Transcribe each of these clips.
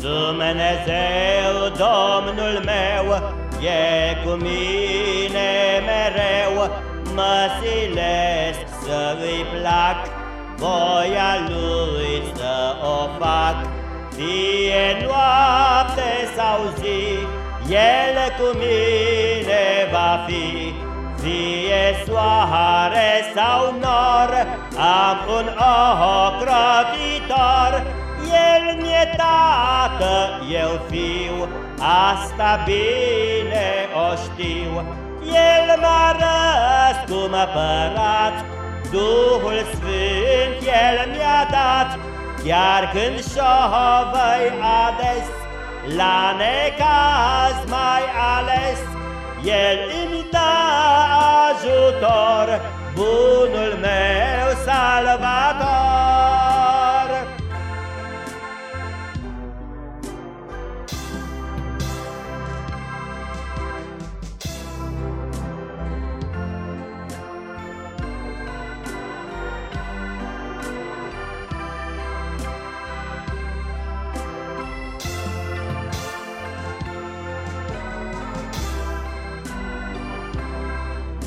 Dumnezeu, Domnul meu, e cu mine mereu, Mă silesc să îi plac, voia lui să o fac. Fie noapte sau zi, el cu mine va fi, Fie soare sau nor, am un ocrotitor, El mi-e tată, eu fiu, asta bine o știu. El m-a răscumpărat, Duhul Sfânt El mi-a dat, Chiar când șovăi ades, la necaz mai ales, El îmi dă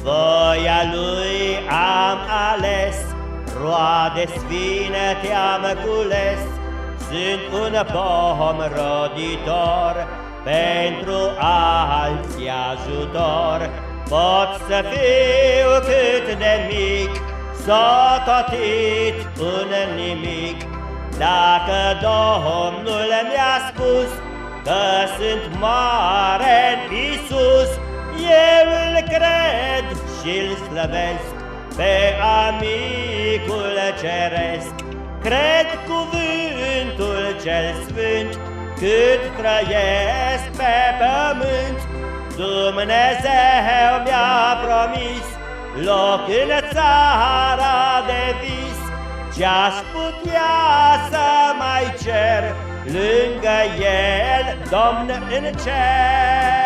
Voia lui am ales, roade sfine te-am cules, Sunt un pom roditor, pentru alții ajutor. Pot să fiu cât de mic, socotit un nimic, Dacă Domnul mi-a spus că sunt mare în Iisus, eu îl cred și-l slăvesc pe amicul ceresc. Cred cuvântul cel sfânt cât trăiesc pe pământ. Dumnezeu mi-a promis loc în țara de vis. Ce-aș putea să mai cer lângă el, Domn în cer?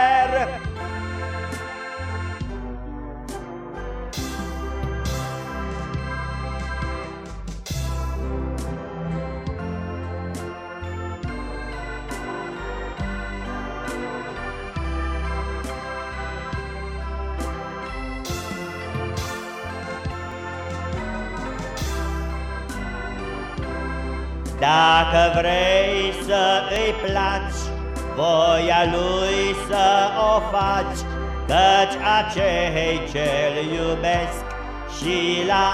Dacă vrei să îi placi, voia lui să o faci, Căci acei ce-l iubesc și la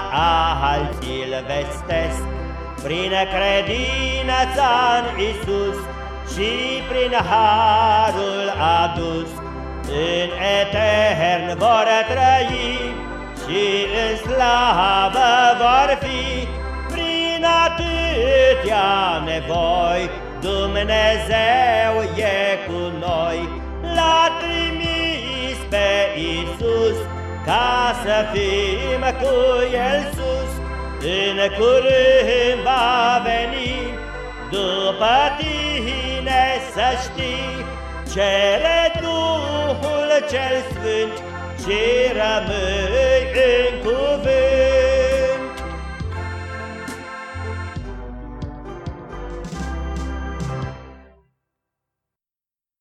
alții îl vestesc, Prin credința în Isus și prin harul adus, În etern vor trăi și în slavă atâtea nevoi, Dumnezeu e cu noi, L-a trimis pe Isus ca să fim cu El sus. În curând va veni după tine să știi, Cere Duhul cel Sfânt și rămâi în cuvânt.